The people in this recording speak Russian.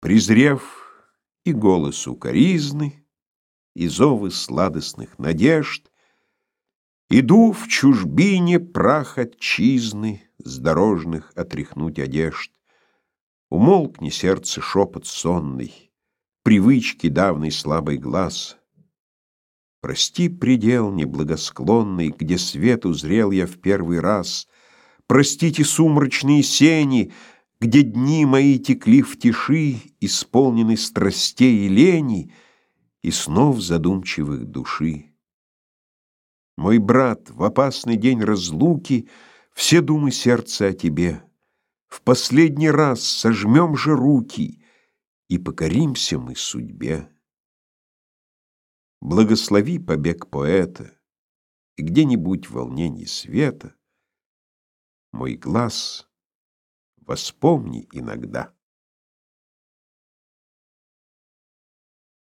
Презрев и голос укоризны, И зовы сладостных надежд, Иду в чужбине прах отчизны С дорожных отряхнуть одежд. Умолкни, сердце, шепот сонный, Привычки давний слабый глаз. Прости предел неблагосклонный, Где свет узрел я в первый раз. Простите сумрачные сени, где дни мои текли в тиши, исполнены страстей и лени и снов задумчивых души. Мой брат, в опасный день разлуки все думы сердца о тебе. В последний раз сожмем же руки и покоримся мы судьбе. Благослови побег поэта и где-нибудь в волнении света мой глаз — Воспомни иногда.